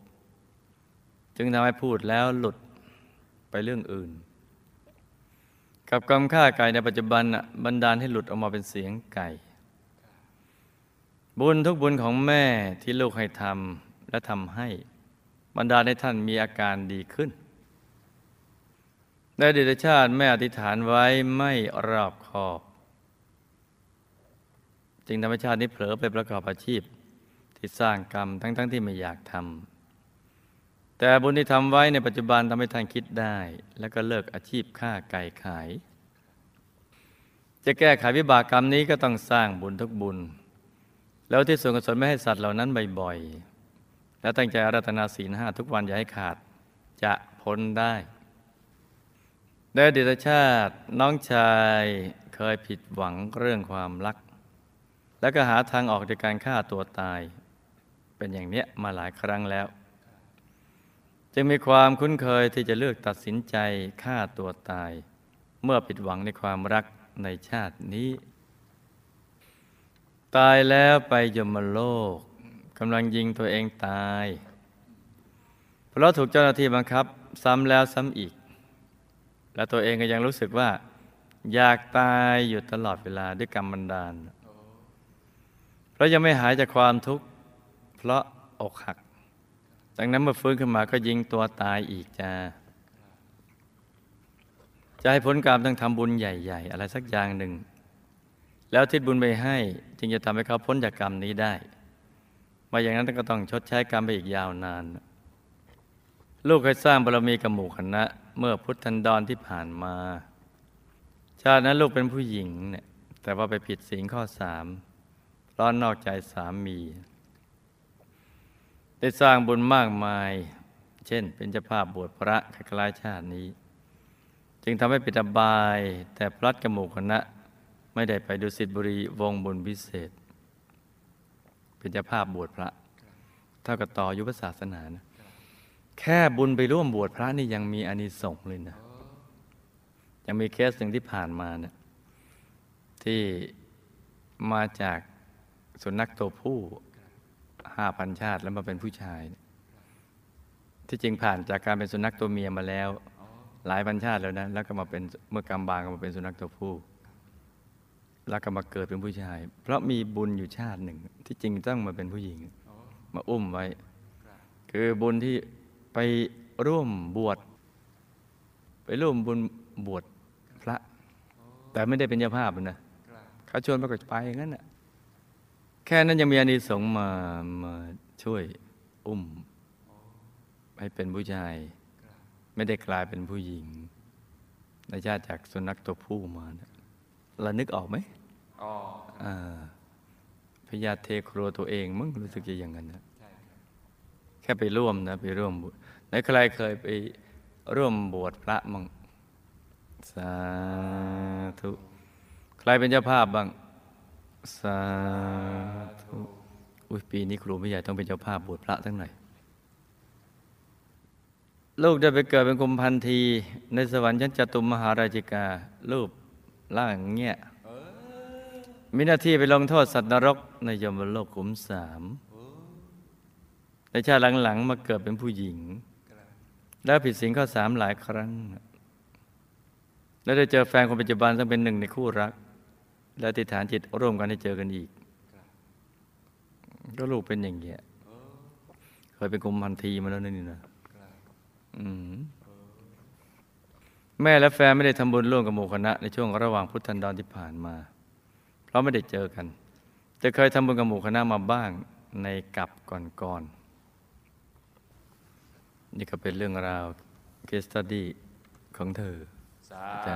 จึงทำให้พูดแล้วหลุดไปเรื่องอื่น กับกรรมฆ่าไก่ในปัจจุบันบันดาลให้หลุดออกมาเป็นเสียงไก่ บุญทุกบุญของแม่ที่ลูกให้ทำและทำให้บรรดาให้ท่านมีอาการดีขึ้นในอดีตชาติแม่อธิษฐานไว้ไม่รอบขอบ จึงธรรมชาตินี้เผลอไปประกอบอาชีพ ที่สร้างกรรมทั้งๆทที่ไม่อยากทำแต่บุญที่ทำไว้ในปัจจุบันทำให้ท่านคิดได้ แล้วก็เลิกอาชีพฆ่าไก่ขาย จะแก้ไขวิบากกรรมนี้ก็ต้องสร้างบุญทุกบุญ แล้วที่ส่วนกุศลไม่ให้สัตว์เหล่านั้นบ่อยๆและตั้งใจอารัธนาศีลห้าทุกวันอย่าให้ขาดจะพ้นได้ในอดีตชาติน้องชายเคยผิดหวังเรื่องความรัก แล้วก็หาทางออกจากการฆ่าตัวตาย เป็นอย่างเนี้ยมาหลายครั้งแล้ว จึงมีความคุ้นเคยที่จะเลือกตัดสินใจฆ่าตัวตาย เมื่อผิดหวังในความรักในชาตินี้ ตายแล้วไปยมโลกกำลังยิงตัวเองตาย เพราะถูกเจ้าหน้าที่บังคับ ซ้ำแล้วซ้ำอีก และตัวเองก็ยังรู้สึกว่า อยากตายอยู่ตลอดเวลาด้วยกรรมบันดาล เพราะยังไม่หายจากความทุกข์เพราะอกหัก จากนั้นเมื่อฟื้นขึ้นมาก็ยิงตัวตายอีกจ้าจะให้ผลกรรมต้องทำบุญใหญ่ ๆ อะไรสักอย่างหนึ่ง แล้วทิศบุญไปให้จึงจะทำให้เขาพ้นจากกรรมนี้ได้มาอย่างนั้นก็ต้องชดใช้กรรมไปอีกยาวนาน ลูกเคยสร้างบารมีกับหมู่คณะ เมื่อพุทธันดรที่ผ่านมา ชาตินั้นลูกเป็นผู้หญิงเนี่ยแต่ว่าไปผิดศีลข้อสาม ร้อนนอกใจสามี ได้สร้างบุญมากมาย เช่นเป็นเจ้าภาพบวชพระคล้ายชาตินี้ จึงทำให้ปิดบาย แต่พลัดกระหมูคณะไม่ได้ไปดูสิทธิบุรีวงบุญพิเศษ เป็นเจ้าภาพบวชพระ เท่ากับต่อยุพศาสนานะแค่บุญไปร่วมบวชพระนี่ยังมีอานิสงส์เลยนะยังมีเคสหนึ่งที่ผ่านมาเนี่ยที่มาจาก สุนัขตัวผู้ห้าพันชาติแล้วมาเป็นผู้ชาย ที่จริงผ่านจากการเป็นสุนัขตัวเมียมาแล้ว หลายพันชาติแล้วนะแล้วก็มาเป็นเมื่อกำบางก็มาเป็นสุนัขตัวผู้แล้วก็มาเกิดเป็นผู้ชาย เพราะมีบุญอยู่ชาติหนึ่ง ที่จริงต้องมาเป็นผู้หญิง มาอุ้มไว้ คือบุญที่ไปร่วมบวชไปร่วมบุญบวชพระ แต่ไม่ได้เป็นเจ้าภาพนะเขาชวนมาก็ไปอย่างนั้นน่ะ แค่นั้นยังมีอานิสงส์มามาช่วยอุ้ม ให้เป็นผู้ชาย ไม่ได้กลายเป็นผู้หญิงในชาติจากสุนัขตัวผู้มานะเรานึกออกไหมอ๋ออ่าพญาเทครัวตัวเองมึงรู้สึกจะอย่างนั้นนะใช่ครับแค่ไปร่วมนะไปร่วมบวชไหนใครเคยไปร่วมบวชพระมั่งสาธุ ใครเป็นเจ้าภาพบ้าง สาธุอุ้ยปีนี้ครูไม่ใหญ่ต้องเป็นเจ้าภาพบวชพระทั้งหน่อย ลูกได้ไปเกิดเป็นกุมพันธีในสวรรค์ชั้นจตุมมหาราชิกา รูปร่างเงี้ยมีหน้าที่ไปลงโทษสัตว์นรกในยมโลกขุมสามในชาติหลังๆ มาเกิดเป็นผู้หญิง แล้วผิดศีลข้อสามหลายครั้ง แล้วได้เจอแฟนคนปัจจุบันซึ่งเป็นหนึ่งในคู่รัก และติฐานจิตร่วมกันให้เจอกันอีก ก็ลูกเป็นอย่างเงี้ยเคยเป็นกุมพันธีมาแล้วนี่นะอืมแม่และแฟนไม่ได้ทำบุญร่วมกับหมู่คณะในช่วงระหว่างพุทธันดรที่ผ่านมา เพราะไม่ได้เจอกัน แต่เคยทำบุญกับหมู่คณะมาบ้างในกับก่อนๆนี่ก็เป็นเรื่องราว case study ของเธอสา